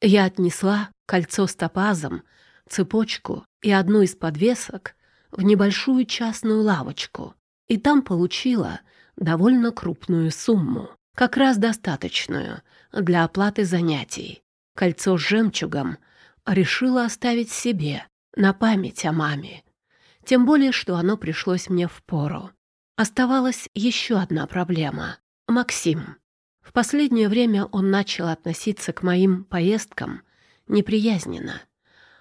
Я отнесла кольцо с топазом, цепочку и одну из подвесок в небольшую частную лавочку, и там получила довольно крупную сумму, как раз достаточную для оплаты занятий. Кольцо с жемчугом решила оставить себе на память о маме. Тем более, что оно пришлось мне в пору. Оставалась еще одна проблема — Максим. В последнее время он начал относиться к моим поездкам неприязненно.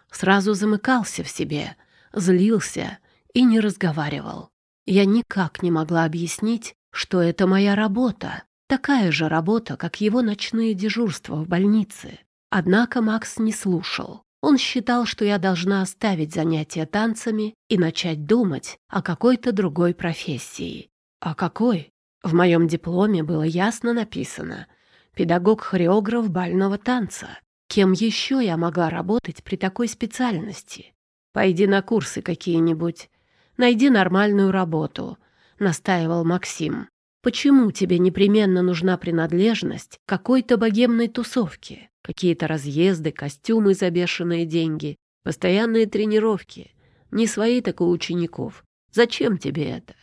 Сразу замыкался в себе, злился и не разговаривал. Я никак не могла объяснить, что это моя работа, такая же работа, как его ночные дежурства в больнице. Однако Макс не слушал. Он считал, что я должна оставить занятия танцами и начать думать о какой-то другой профессии. А какой? В моем дипломе было ясно написано «педагог-хореограф бального танца». Кем еще я могла работать при такой специальности? Пойди на курсы какие-нибудь, найди нормальную работу, настаивал Максим. Почему тебе непременно нужна принадлежность какой-то богемной тусовке? Какие-то разъезды, костюмы за бешеные деньги, постоянные тренировки. Не свои, так у учеников. Зачем тебе это?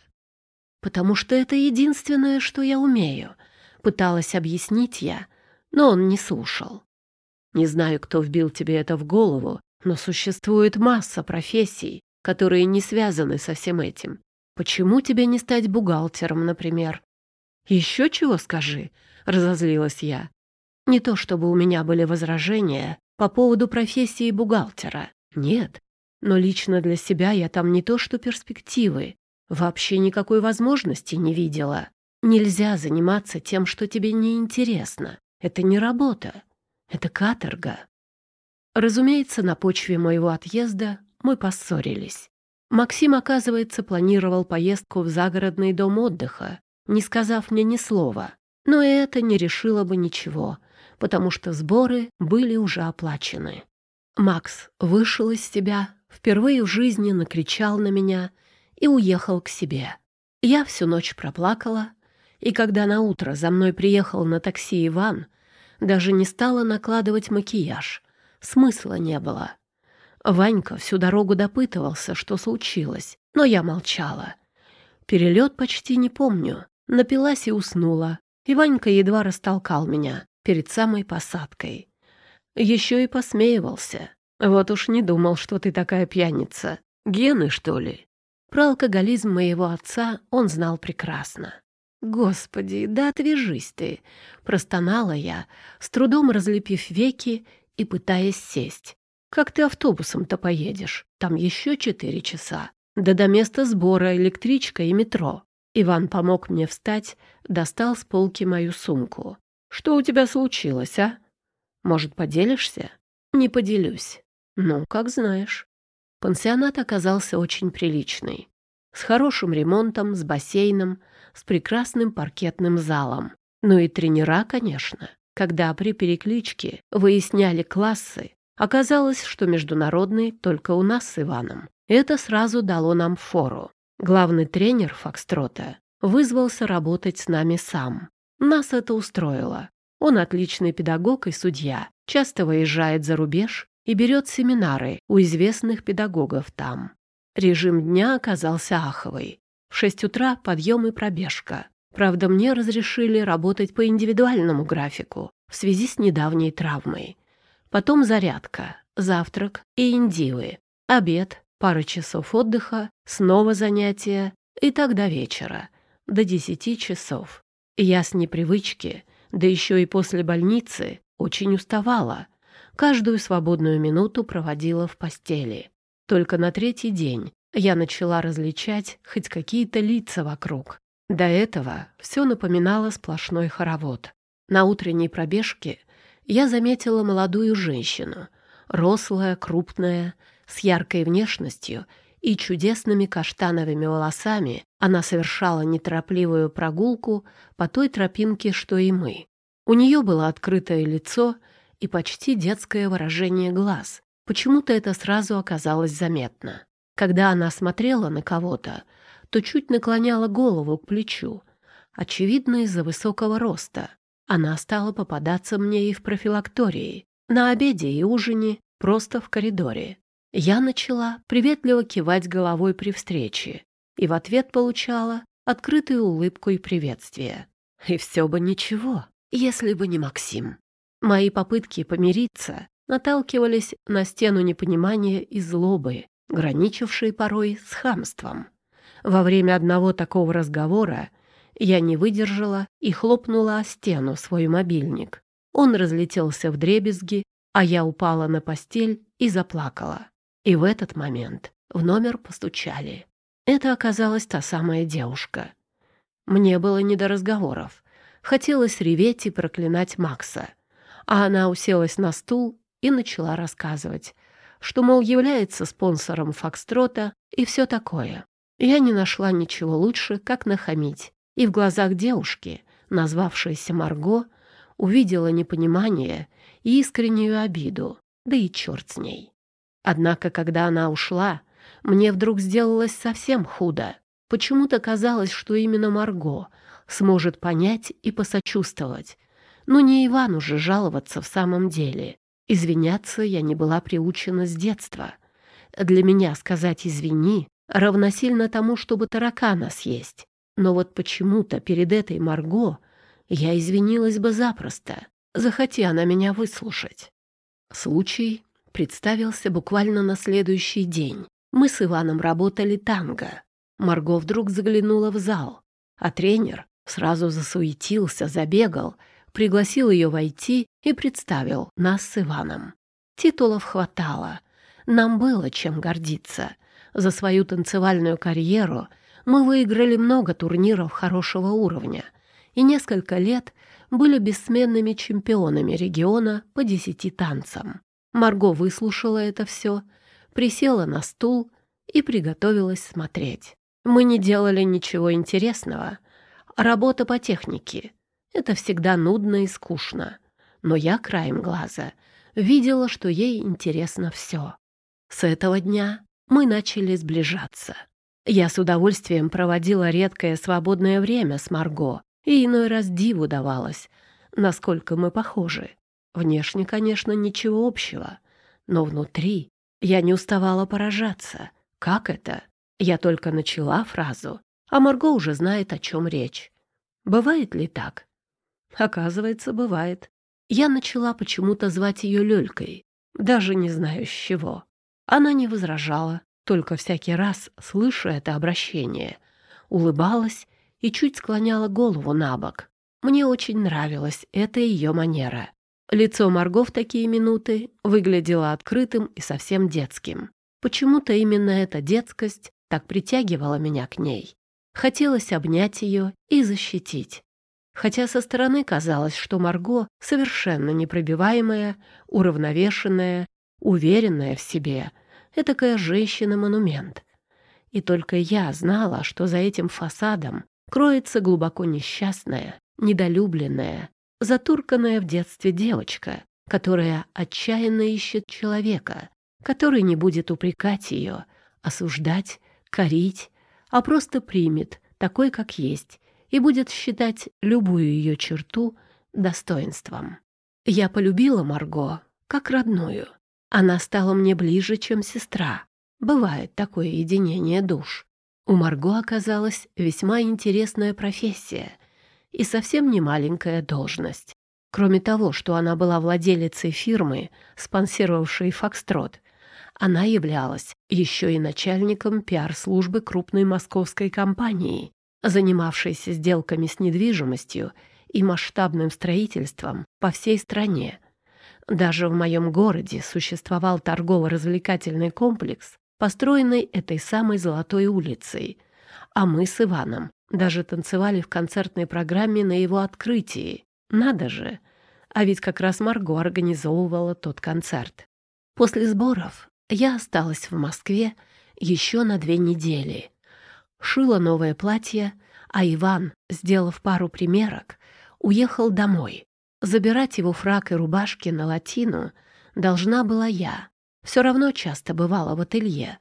Потому что это единственное, что я умею. Пыталась объяснить я, но он не слушал. Не знаю, кто вбил тебе это в голову, но существует масса профессий, которые не связаны со всем этим. Почему тебе не стать бухгалтером, например? Еще чего скажи, разозлилась я. Не то чтобы у меня были возражения по поводу профессии бухгалтера. Нет. Но лично для себя я там не то что перспективы. Вообще никакой возможности не видела. Нельзя заниматься тем, что тебе не интересно. Это не работа. Это каторга. Разумеется, на почве моего отъезда мы поссорились. Максим, оказывается, планировал поездку в загородный дом отдыха, не сказав мне ни слова. Но и это не решило бы ничего, потому что сборы были уже оплачены. Макс вышел из себя, впервые в жизни накричал на меня и уехал к себе. Я всю ночь проплакала, и когда на утро за мной приехал на такси Иван, даже не стала накладывать макияж. Смысла не было. Ванька всю дорогу допытывался, что случилось, но я молчала. Перелет почти не помню. Напилась и уснула. И Ванька едва растолкал меня перед самой посадкой. Еще и посмеивался. Вот уж не думал, что ты такая пьяница. Гены, что ли? Про алкоголизм моего отца он знал прекрасно. «Господи, да отвяжись ты!» — простонала я, с трудом разлепив веки и пытаясь сесть. «Как ты автобусом-то поедешь? Там еще четыре часа. Да до места сбора электричка и метро». Иван помог мне встать, достал с полки мою сумку. «Что у тебя случилось, а? Может, поделишься?» «Не поделюсь». «Ну, как знаешь». Пансионат оказался очень приличный. С хорошим ремонтом, с бассейном — с прекрасным паркетным залом. Ну и тренера, конечно. Когда при перекличке выясняли классы, оказалось, что международный только у нас с Иваном. Это сразу дало нам фору. Главный тренер Фокстрота вызвался работать с нами сам. Нас это устроило. Он отличный педагог и судья, часто выезжает за рубеж и берет семинары у известных педагогов там. Режим дня оказался аховый. В шесть утра подъем и пробежка. Правда, мне разрешили работать по индивидуальному графику в связи с недавней травмой. Потом зарядка, завтрак и индивы, обед, пара часов отдыха, снова занятия и так до вечера, до десяти часов. Я с непривычки, да еще и после больницы, очень уставала. Каждую свободную минуту проводила в постели. Только на третий день я начала различать хоть какие-то лица вокруг. До этого все напоминало сплошной хоровод. На утренней пробежке я заметила молодую женщину, рослая, крупная, с яркой внешностью и чудесными каштановыми волосами она совершала неторопливую прогулку по той тропинке, что и мы. У нее было открытое лицо и почти детское выражение глаз. Почему-то это сразу оказалось заметно. Когда она смотрела на кого-то, то чуть наклоняла голову к плечу, очевидно, из-за высокого роста. Она стала попадаться мне и в профилактории. на обеде и ужине, просто в коридоре. Я начала приветливо кивать головой при встрече и в ответ получала открытую улыбку и приветствие. И все бы ничего, если бы не Максим. Мои попытки помириться наталкивались на стену непонимания и злобы, граничившей порой с хамством. Во время одного такого разговора я не выдержала и хлопнула о стену свой мобильник. Он разлетелся в дребезги, а я упала на постель и заплакала. И в этот момент в номер постучали. Это оказалась та самая девушка. Мне было не до разговоров. Хотелось реветь и проклинать Макса. А она уселась на стул и начала рассказывать, что, мол, является спонсором Фокстрота и все такое. Я не нашла ничего лучше, как нахамить. И в глазах девушки, назвавшейся Марго, увидела непонимание и искреннюю обиду, да и черт с ней. Однако, когда она ушла, мне вдруг сделалось совсем худо. Почему-то казалось, что именно Марго сможет понять и посочувствовать. Но не Ивану же жаловаться в самом деле. Извиняться я не была приучена с детства. Для меня сказать «извини» равносильно тому, чтобы таракана съесть. Но вот почему-то перед этой Марго я извинилась бы запросто, захоти она меня выслушать. Случай представился буквально на следующий день. Мы с Иваном работали танго. Марго вдруг заглянула в зал, а тренер сразу засуетился, забегал, пригласил ее войти и представил нас с Иваном. Титулов хватало. Нам было чем гордиться. За свою танцевальную карьеру мы выиграли много турниров хорошего уровня и несколько лет были бессменными чемпионами региона по десяти танцам. Марго выслушала это все, присела на стул и приготовилась смотреть. Мы не делали ничего интересного. Работа по технике — это всегда нудно и скучно. Но я краем глаза видела, что ей интересно все. С этого дня мы начали сближаться. Я с удовольствием проводила редкое свободное время с Марго, и иной раз диву давалась, насколько мы похожи. Внешне, конечно, ничего общего, но внутри я не уставала поражаться. Как это? Я только начала фразу, а Марго уже знает, о чем речь. Бывает ли так? Оказывается, бывает. Я начала почему-то звать ее Лёлькой, даже не знаю с чего. Она не возражала, только всякий раз, слыша это обращение, улыбалась и чуть склоняла голову на бок. Мне очень нравилась эта ее манера. Лицо Марго в такие минуты выглядело открытым и совсем детским. Почему-то именно эта детскость так притягивала меня к ней. Хотелось обнять ее и защитить. Хотя со стороны казалось, что Марго совершенно непробиваемая, уравновешенная, уверенная в себе, этакая женщина-монумент. И только я знала, что за этим фасадом кроется глубоко несчастная, недолюбленная, затурканная в детстве девочка, которая отчаянно ищет человека, который не будет упрекать ее, осуждать, корить, а просто примет такой, как есть, и будет считать любую ее черту достоинством. Я полюбила Марго как родную. Она стала мне ближе, чем сестра. Бывает такое единение душ. У Марго оказалась весьма интересная профессия — и совсем не маленькая должность. Кроме того, что она была владелицей фирмы, спонсировавшей «Фокстрот», она являлась еще и начальником пиар-службы крупной московской компании, занимавшейся сделками с недвижимостью и масштабным строительством по всей стране. Даже в моем городе существовал торгово-развлекательный комплекс, построенный этой самой Золотой улицей, а мы с Иваном даже танцевали в концертной программе на его открытии. Надо же! А ведь как раз Марго организовывала тот концерт. После сборов я осталась в Москве еще на две недели. Шила новое платье, а Иван, сделав пару примерок, уехал домой. Забирать его фрак и рубашки на латину должна была я. Все равно часто бывала в ателье.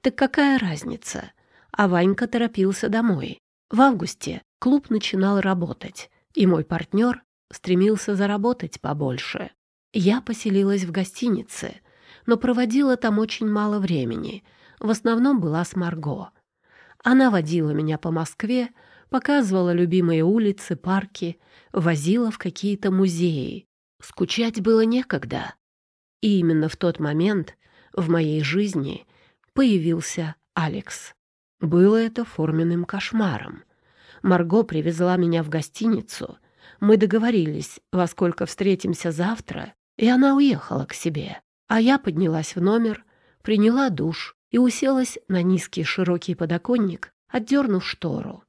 Так какая разница? А Ванька торопился домой. В августе клуб начинал работать, и мой партнер стремился заработать побольше. Я поселилась в гостинице, но проводила там очень мало времени. В основном была с Марго. Она водила меня по Москве, показывала любимые улицы, парки, возила в какие-то музеи. Скучать было некогда. И именно в тот момент в моей жизни появился Алекс. Было это форменным кошмаром. Марго привезла меня в гостиницу. Мы договорились, во сколько встретимся завтра, и она уехала к себе. А я поднялась в номер, приняла душ и уселась на низкий широкий подоконник, отдернув штору.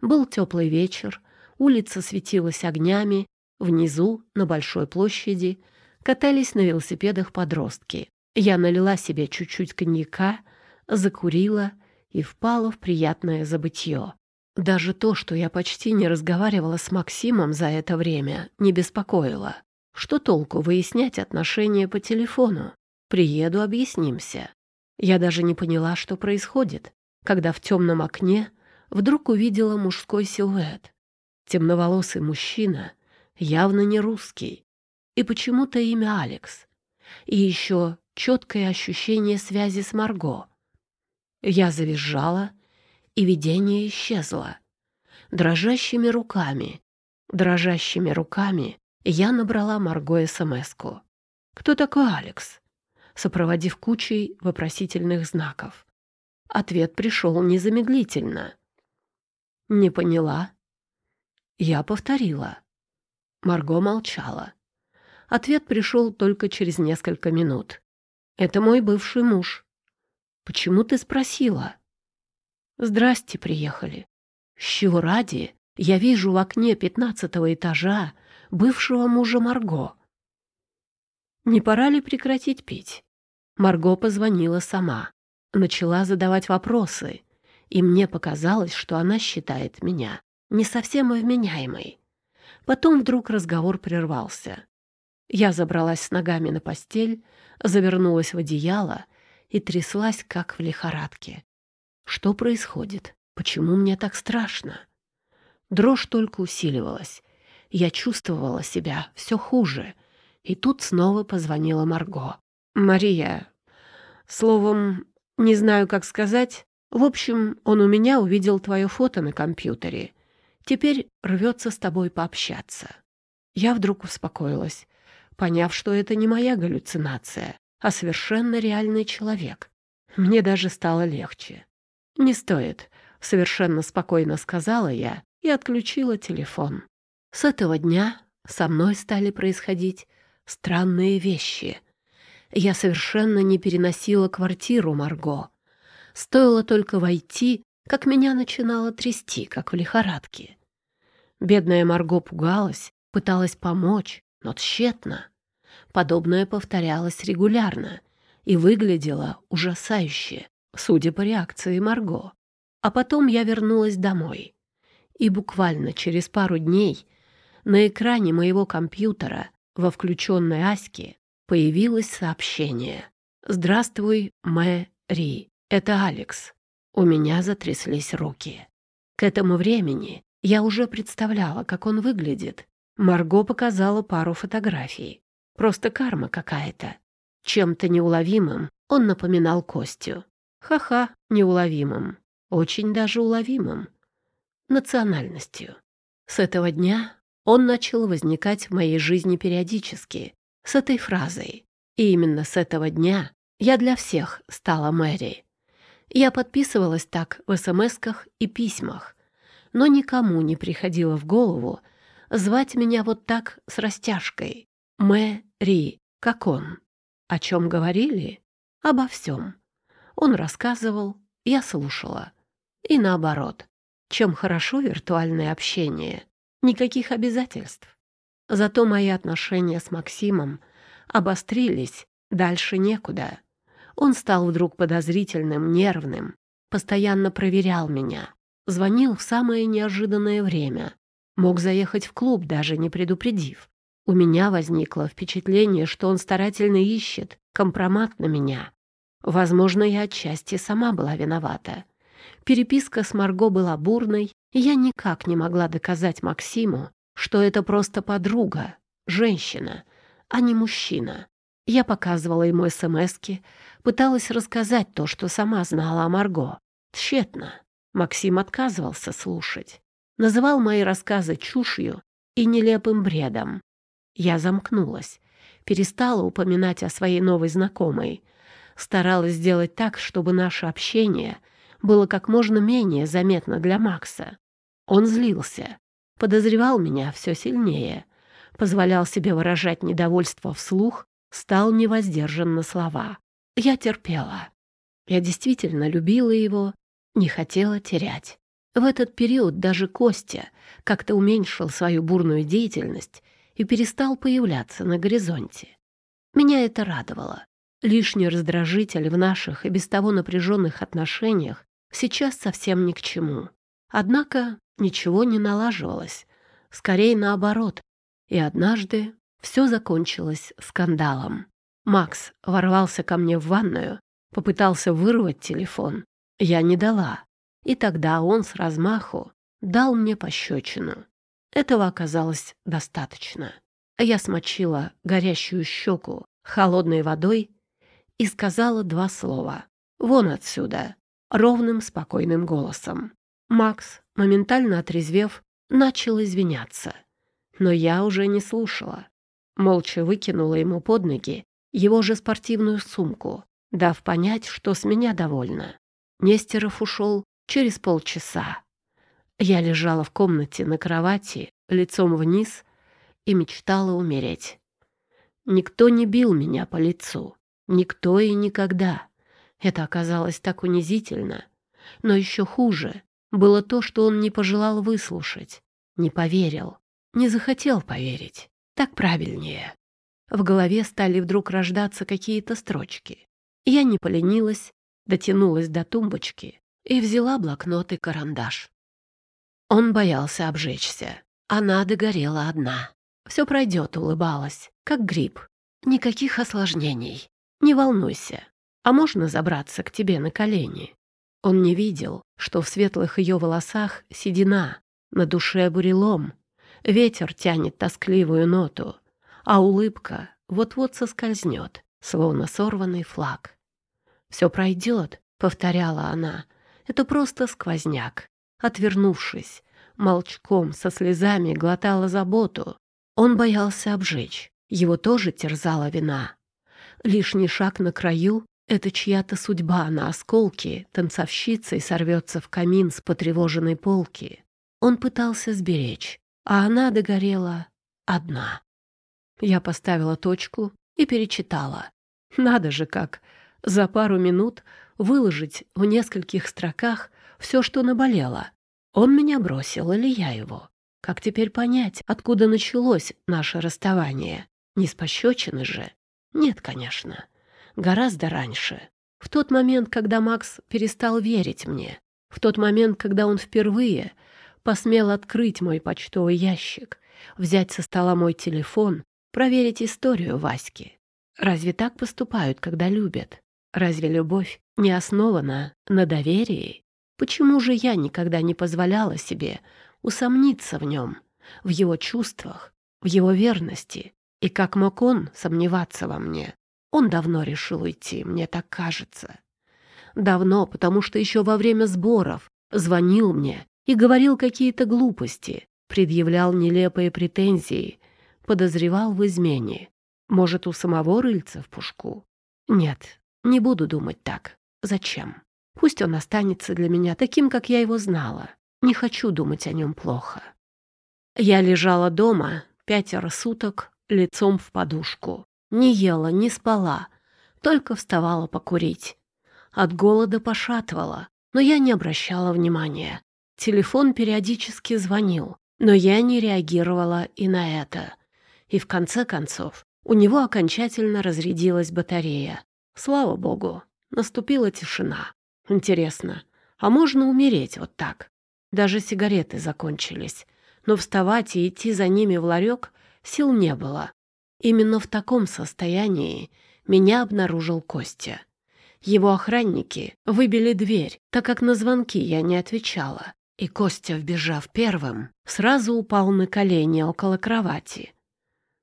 Был теплый вечер, улица светилась огнями, внизу, на большой площади, катались на велосипедах подростки. Я налила себе чуть-чуть коньяка, закурила и впала в приятное забытье. Даже то, что я почти не разговаривала с Максимом за это время, не беспокоило. Что толку выяснять отношения по телефону? Приеду, объяснимся. Я даже не поняла, что происходит, когда в темном окне вдруг увидела мужской силуэт. Темноволосый мужчина, явно не русский. И почему-то имя Алекс. И еще четкое ощущение связи с Марго. Я завизжала, и видение исчезло. Дрожащими руками, дрожащими руками я набрала Марго СМС-ку. «Кто такой Алекс?» Сопроводив кучей вопросительных знаков. Ответ пришел незамедлительно. «Не поняла?» Я повторила. Марго молчала. Ответ пришел только через несколько минут. «Это мой бывший муж». «Почему ты спросила?» «Здрасте, приехали». «С чего ради я вижу в окне пятнадцатого этажа бывшего мужа Марго. Не пора ли прекратить пить? Марго позвонила сама, начала задавать вопросы, и мне показалось, что она считает меня не совсем вменяемой. Потом вдруг разговор прервался. Я забралась с ногами на постель, завернулась в одеяло и тряслась, как в лихорадке. Что происходит? Почему мне так страшно? Дрожь только усиливалась, я чувствовала себя все хуже. И тут снова позвонила Марго. «Мария, словом, не знаю, как сказать. В общем, он у меня увидел твое фото на компьютере. Теперь рвется с тобой пообщаться». Я вдруг успокоилась, поняв, что это не моя галлюцинация, а совершенно реальный человек. Мне даже стало легче. «Не стоит», — совершенно спокойно сказала я и отключила телефон. С этого дня со мной стали происходить странные вещи. Я совершенно не переносила квартиру Марго. Стоило только войти, как меня начинало трясти, как в лихорадке. Бедная Марго пугалась, пыталась помочь, но тщетно. Подобное повторялось регулярно и выглядело ужасающе, судя по реакции Марго. А потом я вернулась домой. И буквально через пару дней на экране моего компьютера во включенной Аське появилось сообщение. «Здравствуй, Мэри. Это Алекс». У меня затряслись руки. К этому времени я уже представляла, как он выглядит. Марго показала пару фотографий. Просто карма какая-то. Чем-то неуловимым он напоминал Костю. Ха-ха, неуловимым. Очень даже уловимым. Национальностью. С этого дня он начал возникать в моей жизни периодически, с этой фразой. И именно с этого дня я для всех стала Мэри. Я подписывалась так в смсках и письмах, но никому не приходило в голову звать меня вот так с растяжкой. Мэри, как он. О чем говорили? Обо всем. Он рассказывал, я слушала. И наоборот. Чем хорошо виртуальное общение, Никаких обязательств. Зато мои отношения с Максимом обострились, дальше некуда. Он стал вдруг подозрительным, нервным, постоянно проверял меня, звонил в самое неожиданное время, мог заехать в клуб, даже не предупредив. У меня возникло впечатление, что он старательно ищет компромат на меня. Возможно, я отчасти сама была виновата. Переписка с Марго была бурной, я никак не могла доказать Максиму, что это просто подруга, женщина, а не мужчина. Я показывала ему СМСки, пыталась рассказать то, что сама знала о Марго. Тщетно. Максим отказывался слушать. Называл мои рассказы чушью и нелепым бредом. Я замкнулась, перестала упоминать о своей новой знакомой, старалась сделать так, чтобы наше общение было как можно менее заметно для Макса. Он злился, подозревал меня все сильнее, позволял себе выражать недовольство вслух, стал невоздержан на слова. Я терпела. Я действительно любила его, не хотела терять. В этот период даже Костя как-то уменьшил свою бурную деятельность и перестал появляться на горизонте. Меня это радовало. Лишний раздражитель в наших и без того напряженных отношениях сейчас совсем ни к чему. Однако ничего не налаживалось. Скорее наоборот. И однажды все закончилось скандалом. Макс ворвался ко мне в ванную, попытался вырвать телефон. Я не дала. И тогда он с размаху дал мне пощечину. Этого оказалось достаточно. Я смочила горящую щеку холодной водой и сказала два слова. «Вон отсюда!» ровным, спокойным голосом. Макс, моментально отрезвев, начал извиняться. Но я уже не слушала. Молча выкинула ему под ноги его же спортивную сумку, дав понять, что с меня довольна. Нестеров ушел через полчаса. Я лежала в комнате на кровати, лицом вниз, и мечтала умереть. Никто не бил меня по лицу. Никто и никогда. Это оказалось так унизительно. Но еще хуже было то, что он не пожелал выслушать, не поверил, не захотел поверить. Так правильнее. В голове стали вдруг рождаться какие-то строчки. Я не поленилась, дотянулась до тумбочки и взяла блокнот и карандаш. Он боялся обжечься. Она догорела одна. Все пройдет, улыбалась, как гриб. Никаких осложнений. Не волнуйся. А можно забраться к тебе на колени? Он не видел, что в светлых ее волосах седина, на душе бурелом. Ветер тянет тоскливую ноту, а улыбка вот-вот соскользнет, словно сорванный флаг. «Все пройдет», — повторяла она. «Это просто сквозняк». Отвернувшись, молчком, со слезами глотала заботу. Он боялся обжечь. Его тоже терзала вина. Лишний шаг на краю — это чья-то судьба на осколки, танцовщицей сорвется в камин с потревоженной полки. Он пытался сберечь, а она догорела одна. Я поставила точку и перечитала. Надо же как! За пару минут выложить в нескольких строках все, что наболело. Он меня бросил или я его? Как теперь понять, откуда началось наше расставание? Не с пощечины же? Нет, конечно. Гораздо раньше. В тот момент, когда Макс перестал верить мне. В тот момент, когда он впервые посмел открыть мой почтовый ящик, взять со стола мой телефон, проверить историю Васьки. Разве так поступают, когда любят? Разве любовь не основана на доверии? Почему же я никогда не позволяла себе усомниться в нем, в его чувствах, в его верности. И как мог он сомневаться во мне? Он давно решил уйти, мне так кажется. Давно, потому что еще во время сборов звонил мне и говорил какие-то глупости, предъявлял нелепые претензии, подозревал в измене. Может, у самого рыльца в пушку? Нет, не буду думать так. Зачем? Пусть он останется для меня таким, как я его знала. Не хочу думать о нем плохо. Я лежала дома пятеро суток лицом в подушку. Не ела, не спала, только вставала покурить. От голода пошатывала, но я не обращала внимания. Телефон периодически звонил, но я не реагировала и на это. И в конце концов у него окончательно разрядилась батарея. Слава богу, наступила тишина. Интересно, а можно умереть вот так? Даже сигареты закончились, но вставать и идти за ними в ларек сил не было. Именно в таком состоянии меня обнаружил Костя. Его охранники выбили дверь, так как на звонки я не отвечала, и Костя, вбежав первым, сразу упал на колени около кровати.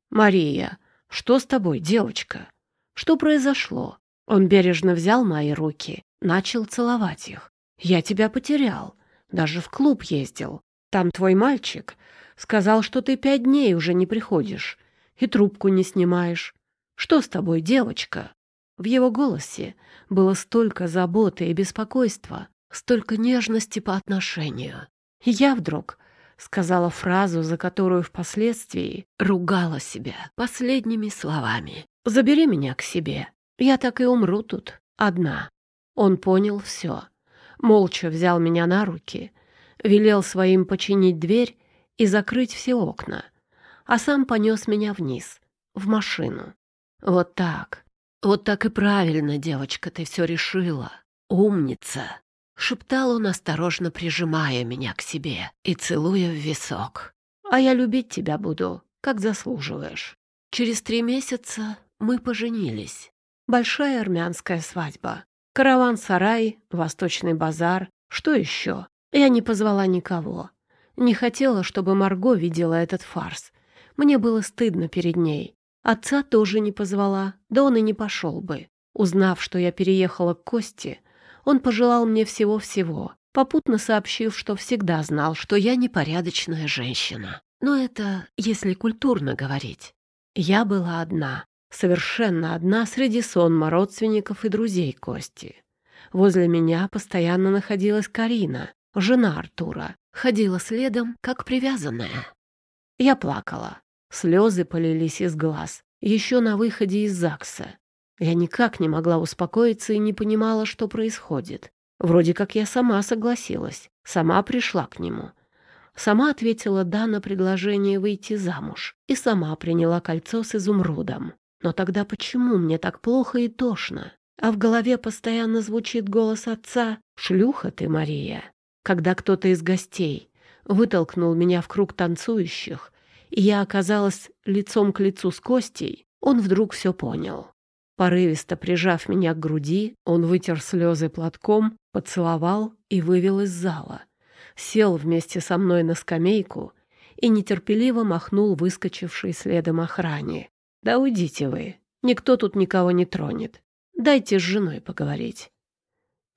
«Мария, «Что с тобой, девочка? Что произошло?» Он бережно взял мои руки, начал целовать их. «Я тебя потерял. Даже в клуб ездил. Там твой мальчик сказал, что ты пять дней уже не приходишь и трубку не снимаешь. Что с тобой, девочка?» В его голосе было столько заботы и беспокойства, столько нежности по отношению. И я вдруг сказала фразу, за которую впоследствии ругала себя последними словами. «Забери меня к себе. Я так и умру тут, одна». Он понял все. Молча взял меня на руки, велел своим починить дверь и закрыть все окна, а сам понес меня вниз, в машину. Вот так, вот так и правильно, девочка, ты все решила. Умница шептал он, осторожно прижимая меня к себе и целуя в висок. «А я любить тебя буду, как заслуживаешь». Через три месяца мы поженились. Большая армянская свадьба. Караван-сарай, восточный базар. Что еще? Я не позвала никого. Не хотела, чтобы Марго видела этот фарс. Мне было стыдно перед ней. Отца тоже не позвала, да он и не пошел бы. Узнав, что я переехала к Косте, он пожелал мне всего-всего, попутно сообщив, что всегда знал, что я непорядочная женщина. Но это если культурно говорить. Я была одна, совершенно одна среди сонма родственников и друзей Кости. Возле меня постоянно находилась Карина, жена Артура, ходила следом, как привязанная. Я плакала. Слезы полились из глаз, еще на выходе из ЗАГСа. Я никак не могла успокоиться и не понимала, что происходит. Вроде как я сама согласилась, сама пришла к нему. Сама ответила «да» на предложение выйти замуж и сама приняла кольцо с изумрудом. Но тогда почему мне так плохо и тошно? А в голове постоянно звучит голос отца «Шлюха ты, Мария!» Когда кто-то из гостей вытолкнул меня в круг танцующих, и я оказалась лицом к лицу с Костей, он вдруг все понял. Порывисто прижав меня к груди, он вытер слезы платком, поцеловал и вывел из зала. Сел вместе со мной на скамейку и нетерпеливо махнул выскочившей следом охране. «Да уйдите вы, никто тут никого не тронет. Дайте с женой поговорить».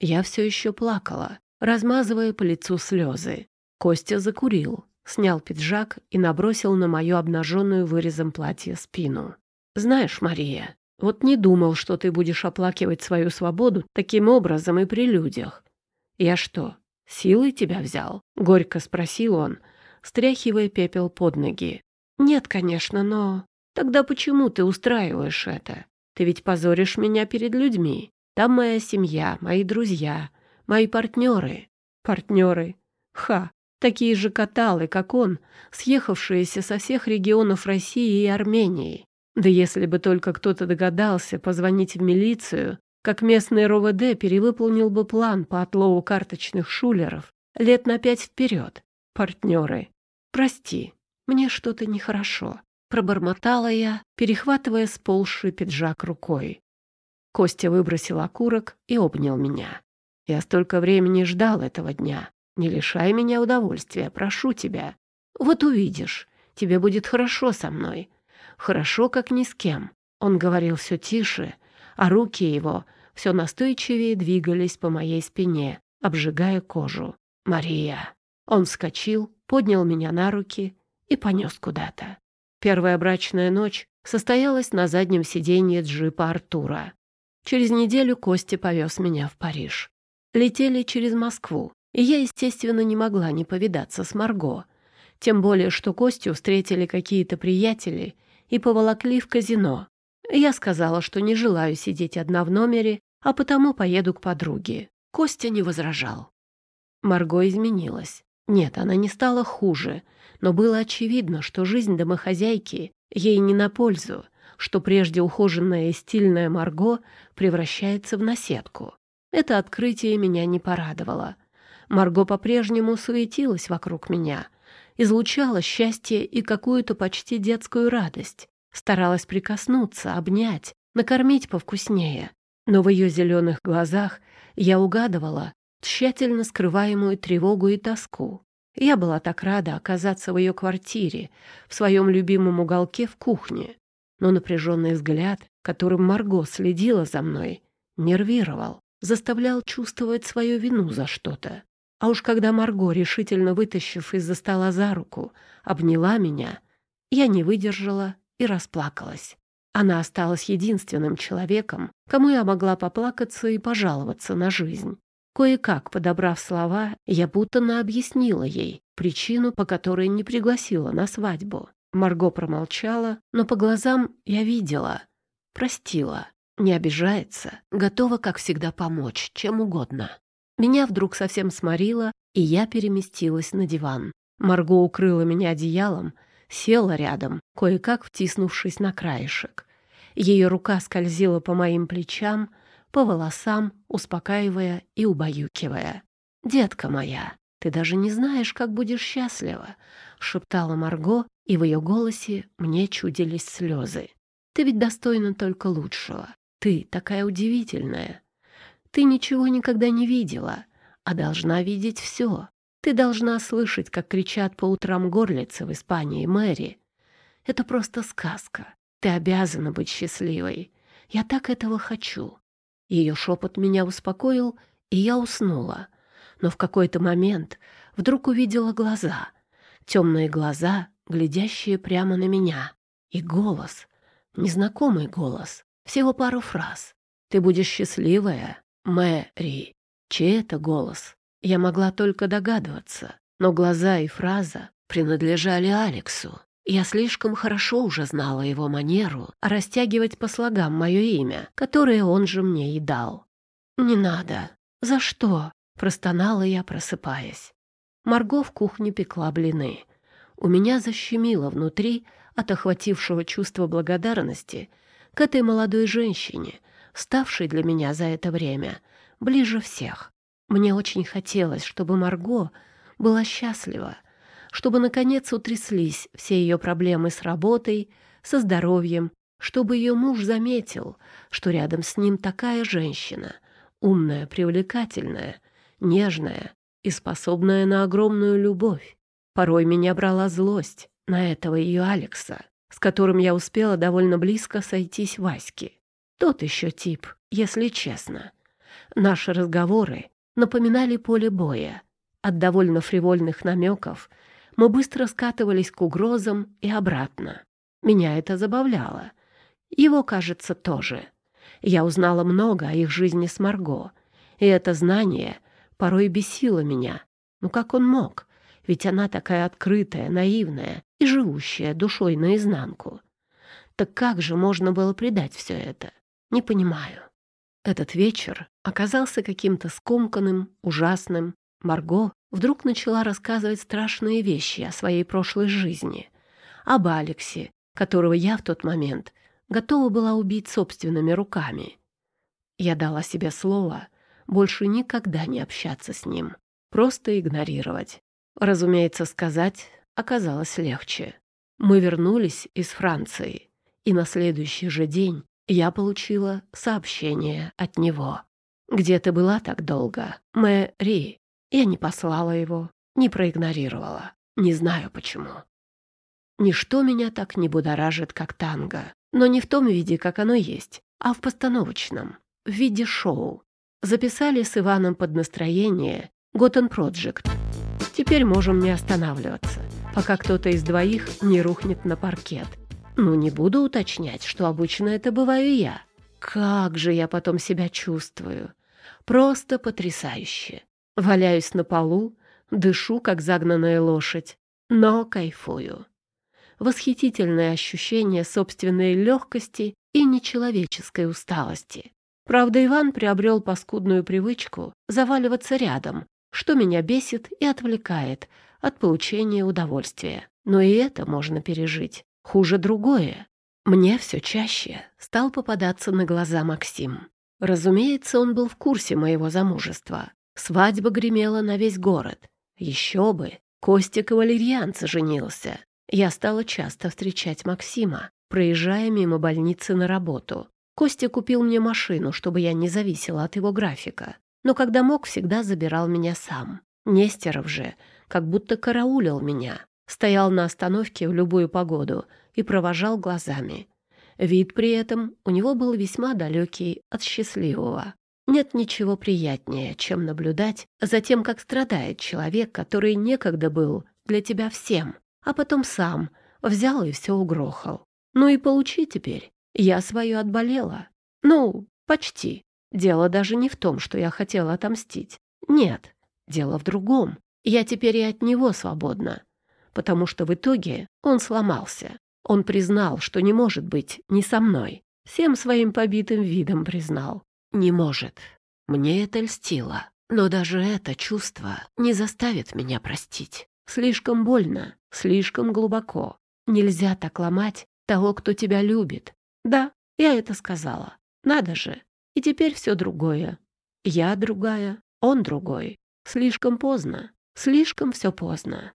Я все еще плакала, размазывая по лицу слезы. Костя закурил, снял пиджак и набросил на мою обнаженную вырезом платье спину. «Знаешь, Мария, вот не думал, что ты будешь оплакивать свою свободу таким образом и при людях. Я что, силой тебя взял? Горько спросил он, стряхивая пепел под ноги. Нет, конечно, но... Тогда почему ты устраиваешь это? Ты ведь позоришь меня перед людьми. Там моя семья, мои друзья, мои партнеры. Партнеры? Ха, такие же каталы, как он, съехавшиеся со всех регионов России и Армении. Да если бы только кто-то догадался позвонить в милицию, как местный РОВД перевыполнил бы план по отлову карточных шулеров лет на пять вперед. Партнеры, прости, мне что-то нехорошо. Пробормотала я, перехватывая сползший пиджак рукой. Костя выбросил окурок и обнял меня. Я столько времени ждал этого дня. Не лишай меня удовольствия, прошу тебя. Вот увидишь, тебе будет хорошо со мной хорошо, как ни с кем. Он говорил все тише, а руки его все настойчивее двигались по моей спине, обжигая кожу. «Мария!» Он вскочил, поднял меня на руки и понес куда-то. Первая брачная ночь состоялась на заднем сиденье джипа Артура. Через неделю Костя повез меня в Париж. Летели через Москву, и я, естественно, не могла не повидаться с Марго. Тем более, что Костю встретили какие-то приятели и поволокли в казино. Я сказала, что не желаю сидеть одна в номере, а потому поеду к подруге. Костя не возражал. Марго изменилась. Нет, она не стала хуже, но было очевидно, что жизнь домохозяйки ей не на пользу, что прежде ухоженная и стильная Марго превращается в наседку. Это открытие меня не порадовало. Марго по-прежнему суетилась вокруг меня, излучала счастье и какую-то почти детскую радость. Старалась прикоснуться, обнять, накормить повкуснее. Но в ее зеленых глазах я угадывала тщательно скрываемую тревогу и тоску. Я была так рада оказаться в ее квартире, в своем любимом уголке в кухне. но напряженный взгляд, которым Марго следила за мной, нервировал, заставлял чувствовать свою вину за что-то. А уж когда Марго, решительно вытащив из-за стола за руку, обняла меня, я не выдержала и расплакалась. Она осталась единственным человеком, кому я могла поплакаться и пожаловаться на жизнь. Кое-как, подобрав слова, я будто объяснила ей причину, по которой не пригласила на свадьбу. Марго промолчала, но по глазам я видела. Простила. Не обижается, готова, как всегда, помочь, чем угодно. Меня вдруг совсем сморило, и я переместилась на диван. Марго укрыла меня одеялом, села рядом, кое-как втиснувшись на краешек. Ее рука скользила по моим плечам, по волосам, успокаивая и убаюкивая. «Детка моя, ты даже не знаешь, как будешь счастлива», — шептала Марго, и в ее голосе мне чудились слезы. «Ты ведь достойна только лучшего. Ты такая удивительная. Ты ничего никогда не видела, а должна видеть все. Ты должна слышать, как кричат по утрам горлицы в Испании Мэри. Это просто сказка. Ты обязана быть счастливой. Я так этого хочу. Ее шепот меня успокоил, и я уснула. Но в какой-то момент вдруг увидела глаза. Темные глаза, глядящие прямо на меня. И голос. Незнакомый голос. Всего пару фраз. «Ты будешь счастливая, Мэри». Чей это голос? Я могла только догадываться, но глаза и фраза принадлежали Алексу. Я слишком хорошо уже знала его манеру растягивать по слогам мое имя, которое он же мне и дал. «Не надо. За что?» — простонала я, просыпаясь. Марго в кухне пекла блины. У меня защемило внутри от охватившего чувства благодарности к этой молодой женщине, ставшей для меня за это время ближе всех. Мне очень хотелось, чтобы Марго была счастлива, чтобы, наконец, утряслись все ее проблемы с работой, со здоровьем, чтобы ее муж заметил, что рядом с ним такая женщина, умная, привлекательная, нежная и способная на огромную любовь. Порой меня брала злость на этого ее Алекса, с которым я успела довольно близко сойтись Ваське. Тот еще тип, если честно. Наши разговоры напоминали поле боя. От довольно фривольных намеков мы быстро скатывались к угрозам и обратно. Меня это забавляло. Его, кажется, тоже. Я узнала много о их жизни с Марго, и это знание порой бесило меня. Ну как он мог? Ведь она такая открытая, наивная и живущая душой наизнанку. Так как же можно было предать все это? Не понимаю. Этот вечер оказался каким-то скомканным, ужасным. Марго вдруг начала рассказывать страшные вещи о своей прошлой жизни. Об Алексе, которого я в тот момент готова была убить собственными руками. Я дала себе слово больше никогда не общаться с ним, просто игнорировать. Разумеется, сказать оказалось легче. Мы вернулись из Франции, и на следующий же день я получила сообщение от него. «Где ты была так долго, Мэри?» Я не послала его, не проигнорировала. Не знаю почему. Ничто меня так не будоражит, как танго. Но не в том виде, как оно есть, а в постановочном, в виде шоу. Записали с Иваном под настроение «Готтен Проджект». Теперь можем не останавливаться, пока кто-то из двоих не рухнет на паркет. Ну, не буду уточнять, что обычно это бываю я. Как же я потом себя чувствую. Просто потрясающе. Валяюсь на полу, дышу, как загнанная лошадь, но кайфую. Восхитительное ощущение собственной легкости и нечеловеческой усталости. Правда, Иван приобрел паскудную привычку заваливаться рядом, что меня бесит и отвлекает от получения удовольствия. Но и это можно пережить. Хуже другое. Мне все чаще стал попадаться на глаза Максим. Разумеется, он был в курсе моего замужества. Свадьба гремела на весь город. Еще бы, Костя Кавалерьянца женился. Я стала часто встречать Максима, проезжая мимо больницы на работу. Костя купил мне машину, чтобы я не зависела от его графика. Но когда мог, всегда забирал меня сам. Нестеров же как будто караулил меня, стоял на остановке в любую погоду и провожал глазами. Вид при этом у него был весьма далекий от счастливого. Нет ничего приятнее, чем наблюдать за тем, как страдает человек, который некогда был для тебя всем, а потом сам взял и все угрохал. Ну и получи теперь. Я свое отболела. Ну, почти. Дело даже не в том, что я хотела отомстить. Нет, дело в другом. Я теперь и от него свободна. Потому что в итоге он сломался. Он признал, что не может быть ни со мной. Всем своим побитым видом признал. Не может. Мне это льстило. Но даже это чувство не заставит меня простить. Слишком больно, слишком глубоко. Нельзя так ломать того, кто тебя любит. Да, я это сказала. Надо же. И теперь все другое. Я другая, он другой. Слишком поздно. Слишком все поздно.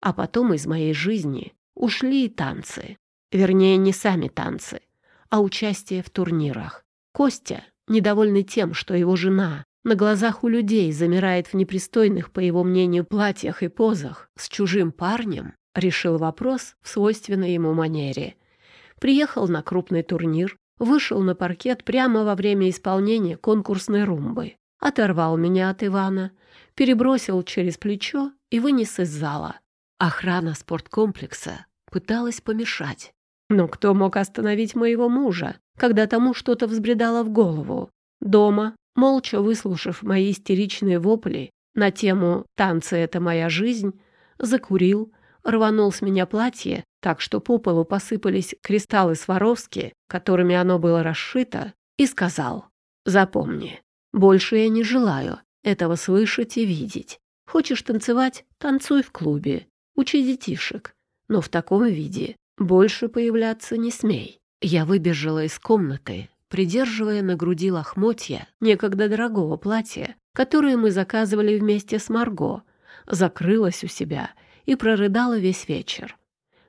А потом из моей жизни ушли и танцы. Вернее, не сами танцы, а участие в турнирах. Костя, недовольный тем, что его жена на глазах у людей замирает в непристойных, по его мнению, платьях и позах с чужим парнем, решил вопрос в свойственной ему манере. Приехал на крупный турнир, вышел на паркет прямо во время исполнения конкурсной румбы, оторвал меня от Ивана, перебросил через плечо и вынес из зала. Охрана спорткомплекса пыталась помешать. Но кто мог остановить моего мужа, когда тому что-то взбредало в голову? Дома, молча выслушав мои истеричные вопли на тему «Танцы — это моя жизнь», закурил, рванул с меня платье, так что по полу посыпались кристаллы Сваровски, которыми оно было расшито, и сказал «Запомни, больше я не желаю этого слышать и видеть. Хочешь танцевать — танцуй в клубе. Учи детишек, но в таком виде больше появляться не смей. Я выбежала из комнаты, придерживая на груди лохмотья некогда дорогого платья, которое мы заказывали вместе с Марго, закрылась у себя и прорыдала весь вечер.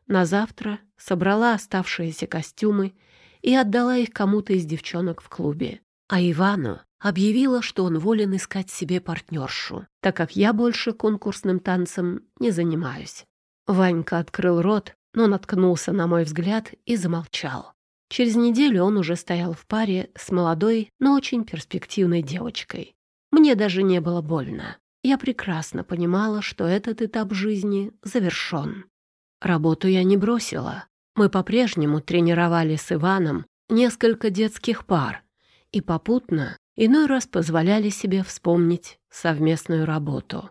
На завтра собрала оставшиеся костюмы и отдала их кому-то из девчонок в клубе. А Ивану объявила, что он волен искать себе партнершу, так как я больше конкурсным танцем не занимаюсь. Ванька открыл рот, но наткнулся на мой взгляд и замолчал. Через неделю он уже стоял в паре с молодой, но очень перспективной девочкой. Мне даже не было больно. Я прекрасно понимала, что этот этап жизни завершен. Работу я не бросила. Мы по-прежнему тренировали с Иваном несколько детских пар и попутно иной раз позволяли себе вспомнить совместную работу.